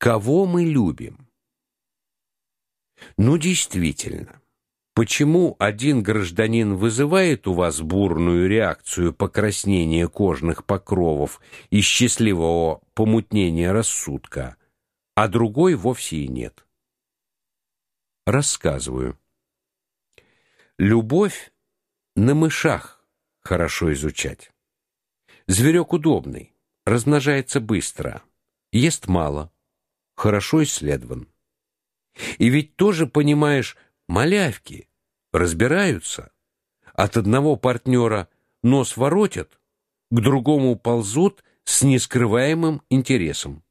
Кого мы любим? Ну, действительно, почему один гражданин вызывает у вас бурную реакцию покраснения кожных покровов и счастливого помутнения рассудка, а другой вовсе и нет? Рассказываю. Любовь на мышах хорошо изучать. Зверек удобный, размножается быстро, ест мало, хорошо исследован. И ведь тоже понимаешь, малявки разбираются. От одного партнера нос воротят, к другому ползут с нескрываемым интересом.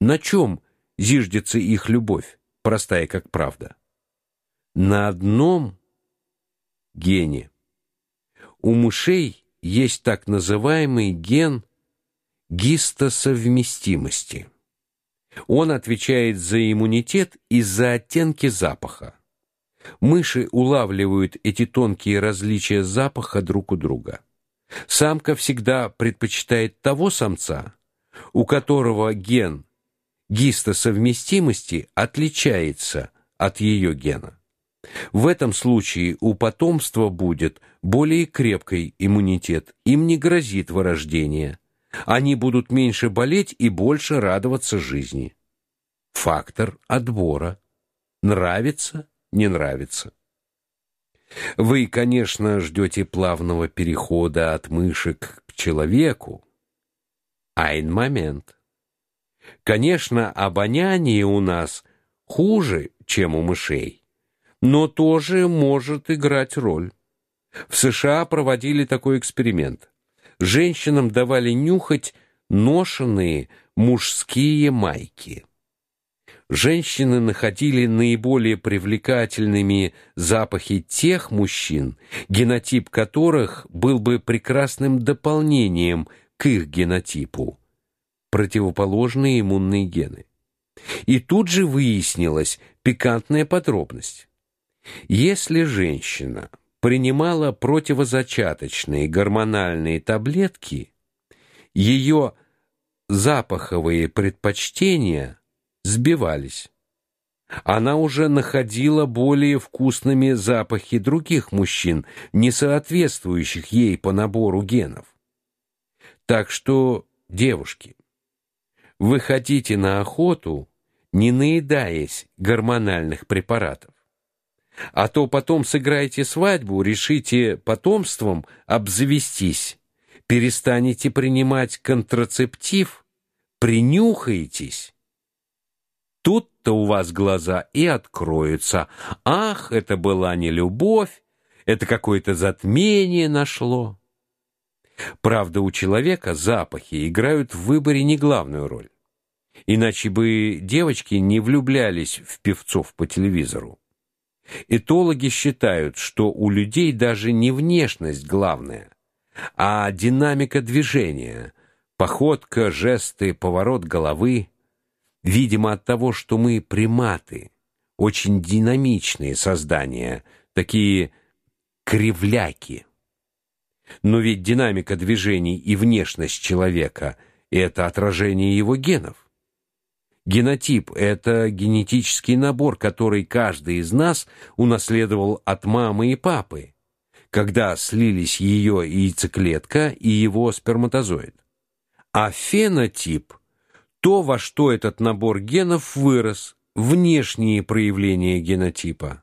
На чем зиждется их любовь, простая как правда? На одном гене. У мышей есть так называемый ген гистосовместимости. Он отвечает за иммунитет и за оттенки запаха. Мыши улавливают эти тонкие различия запаха друг у друга. Самка всегда предпочитает того самца, у которого ген гистосовместимости отличается от ее гена. В этом случае у потомства будет более крепкий иммунитет, им не грозит вырождение. Они будут меньше болеть и больше радоваться жизни. Фактор отбора. Нравится, не нравится. Вы, конечно, ждете плавного перехода от мышек к человеку. Айн момент. Конечно, обоняние у нас хуже, чем у мышей, но тоже может играть роль. В США проводили такой эксперимент женщинам давали нюхать ношеные мужские майки. Женщины находили наиболее привлекательными запахи тех мужчин, генотип которых был бы прекрасным дополнением к их генотипу, противоположные иммунные гены. И тут же выяснилась пикантная подробность. Если женщина принимала противозачаточные гормональные таблетки, ее запаховые предпочтения сбивались. Она уже находила более вкусными запахи других мужчин, не соответствующих ей по набору генов. Так что, девушки, вы хотите на охоту, не наедаясь гормональных препаратов. А то потом сыграете свадьбу, решите потомством обзавестись, перестанете принимать контрацептив, принюхаетесь. Тут-то у вас глаза и откроются. Ах, это была не любовь, это какое-то затмение нашло. Правда, у человека запахи играют в выборе не главную роль. Иначе бы девочки не влюблялись в певцов по телевизору. Этологи считают, что у людей даже не внешность главное, а динамика движения, походка, жесты, поворот головы. Видимо, от того, что мы приматы, очень динамичные создания, такие кривляки. Но ведь динамика движений и внешность человека это отражение его генов. Генотип это генетический набор, который каждый из нас унаследовал от мамы и папы, когда слились ее яйцеклетка и его сперматозоид. А фенотип то, во что этот набор генов вырос, внешние проявления генотипа.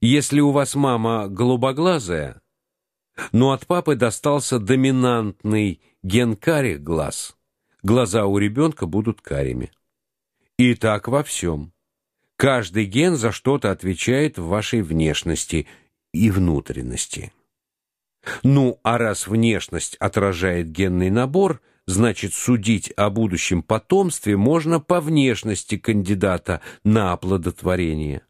Если у вас мама голубоглазая, но от папы достался доминантный ген карих глаз, глаза у ребенка будут карими. И так во всем. Каждый ген за что-то отвечает в вашей внешности и внутренности. Ну, а раз внешность отражает генный набор, значит, судить о будущем потомстве можно по внешности кандидата на оплодотворение.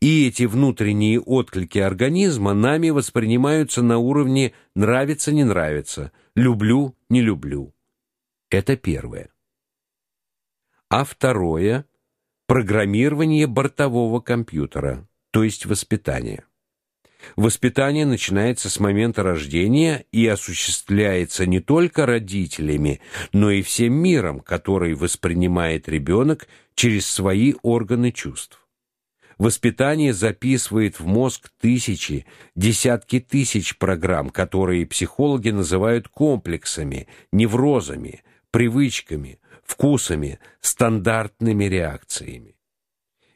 И эти внутренние отклики организма нами воспринимаются на уровне нравится не нравится, люблю не люблю. Это первое а второе программирование бортового компьютера, то есть воспитание. Воспитание начинается с момента рождения и осуществляется не только родителями, но и всем миром, который воспринимает ребенок через свои органы чувств. Воспитание записывает в мозг тысячи, десятки тысяч программ, которые психологи называют комплексами, неврозами, привычками, вкусами, стандартными реакциями.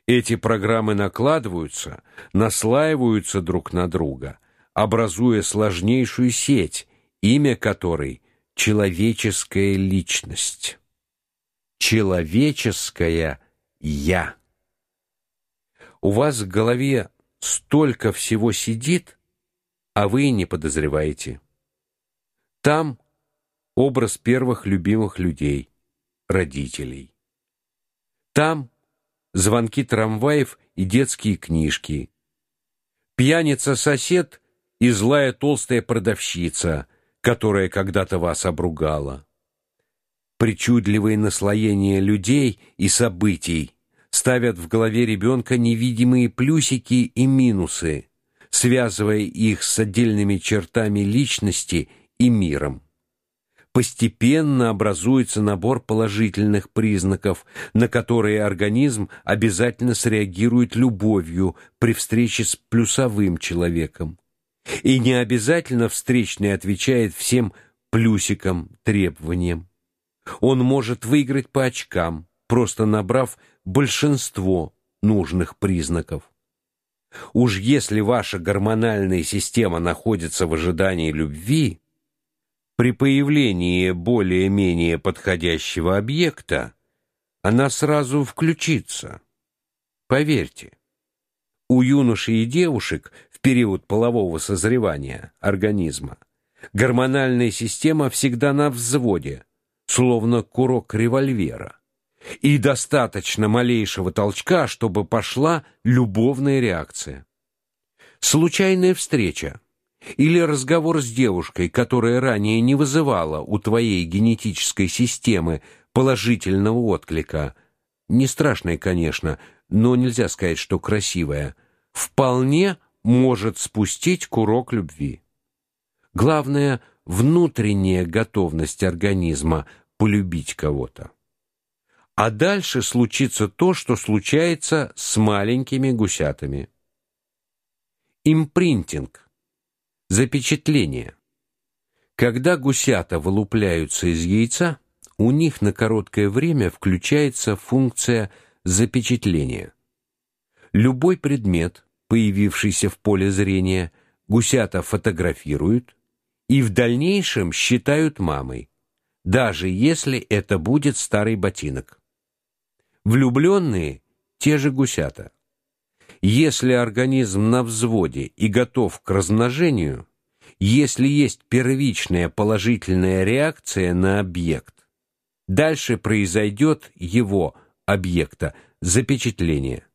Эти программы накладываются, наслаиваются друг на друга, образуя сложнейшую сеть, имя которой человеческая личность. Человеческое я. У вас в голове столько всего сидит, а вы не подозреваете. Там образ первых любимых людей, родителей. Там звонки трамваев и детские книжки. Пьяница-сосед и злая толстая продавщица, которая когда-то вас обругала. Причудливые наслоения людей и событий ставят в голове ребенка невидимые плюсики и минусы, связывая их с отдельными чертами личности и миром постепенно образуется набор положительных признаков, на которые организм обязательно среагирует любовью при встрече с плюсовым человеком. И не обязательно встречный отвечает всем плюсикам, требованиям. Он может выиграть по очкам, просто набрав большинство нужных признаков. Уж если ваша гормональная система находится в ожидании любви, при появлении более-менее подходящего объекта она сразу включится. Поверьте, у юношей и девушек в период полового созревания организма гормональная система всегда на взводе, словно курок револьвера. И достаточно малейшего толчка, чтобы пошла любовная реакция. Случайная встреча или разговор с девушкой, которая ранее не вызывала у твоей генетической системы положительного отклика, не страшная, конечно, но нельзя сказать, что красивая, вполне может спустить курок любви. Главное внутренняя готовность организма полюбить кого-то. А дальше случится то, что случается с маленькими гусятами. Импринтинг Запечатление. Когда гусята вылупляются из яйца, у них на короткое время включается функция запечатления. Любой предмет, появившийся в поле зрения, гусята фотографируют и в дальнейшем считают мамой, даже если это будет старый ботинок. Влюбленные те же гусята. Если организм на взводе и готов к размножению, если есть первичная положительная реакция на объект, дальше произойдет его объекта запечатление.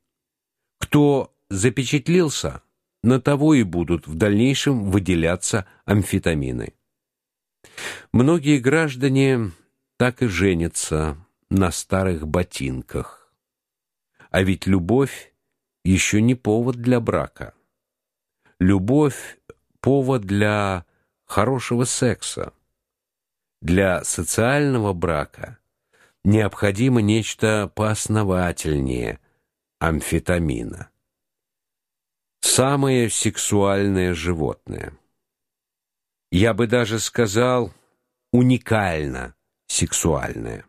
Кто запечатлился, на того и будут в дальнейшем выделяться амфетамины. Многие граждане так и женятся на старых ботинках. А ведь любовь еще не повод для брака. Любовь повод для хорошего секса. Для социального брака необходимо нечто поосновательнее амфетамина. Самое сексуальное животное. Я бы даже сказал уникально сексуальное.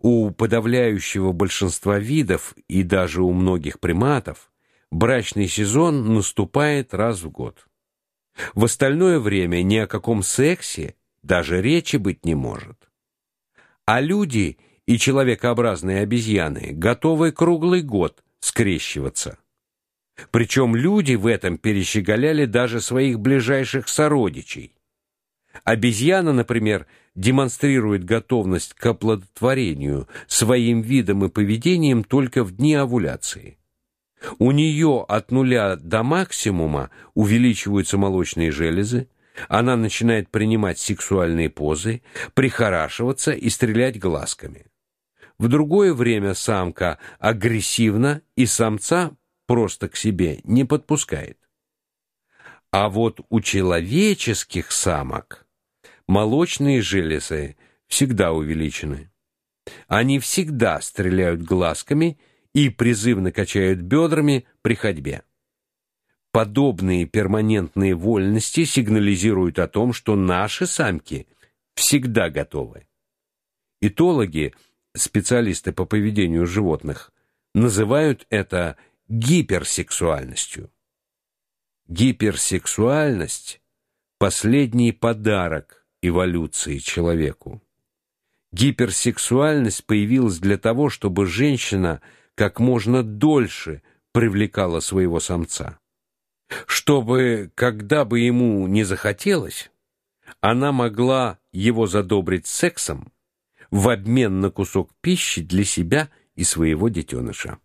У подавляющего большинства видов и даже у многих приматов брачный сезон наступает раз в год. В остальное время ни о каком сексе даже речи быть не может. А люди и человекообразные обезьяны готовы круглый год скрещиваться. Причем люди в этом перещеголяли даже своих ближайших сородичей. Обезьяна, например, демонстрирует готовность к оплодотворению своим видом и поведением только в дни овуляции. У нее от нуля до максимума увеличиваются молочные железы, она начинает принимать сексуальные позы, прихорашиваться и стрелять глазками. В другое время самка агрессивна и самца просто к себе не подпускает. А вот у человеческих самок молочные железы всегда увеличены. Они всегда стреляют глазками и призывно качают бедрами при ходьбе. Подобные перманентные вольности сигнализируют о том, что наши самки всегда готовы. Этологи, специалисты по поведению животных, называют это гиперсексуальностью. Гиперсексуальность последний подарок эволюции человеку. Гиперсексуальность появилась для того, чтобы женщина как можно дольше привлекала своего самца. Чтобы, когда бы ему не захотелось, она могла его задобрить сексом в обмен на кусок пищи для себя и своего детеныша.